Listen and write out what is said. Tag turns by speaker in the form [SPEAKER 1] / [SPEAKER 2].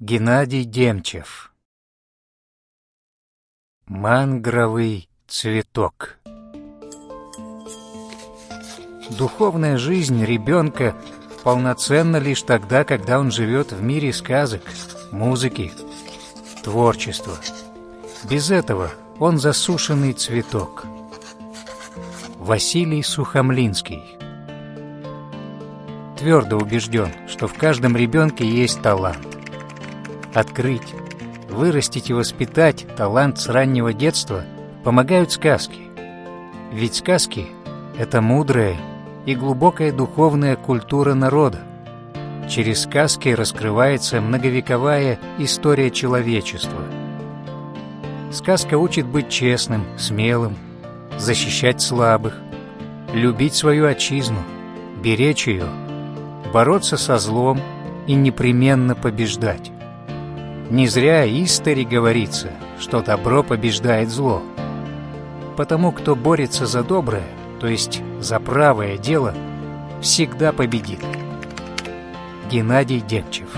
[SPEAKER 1] Геннадий Демчев Мангровый цветок Духовная жизнь ребенка полноценна лишь тогда, когда он живет в мире сказок, музыки, творчества. Без этого он засушенный цветок. Василий Сухомлинский Твердо убежден, что в каждом ребенке есть талант открыть, вырастить и воспитать талант с раннего детства помогают сказки. Ведь сказки — это мудрая и глубокая духовная культура народа. Через сказки раскрывается многовековая история человечества. Сказка учит быть честным, смелым, защищать слабых, любить свою отчизну, беречь ее, бороться со злом и непременно побеждать. Не зря истори говорится, что добро побеждает зло. Потому кто борется за доброе, то есть за правое дело, всегда победит. Геннадий Демчев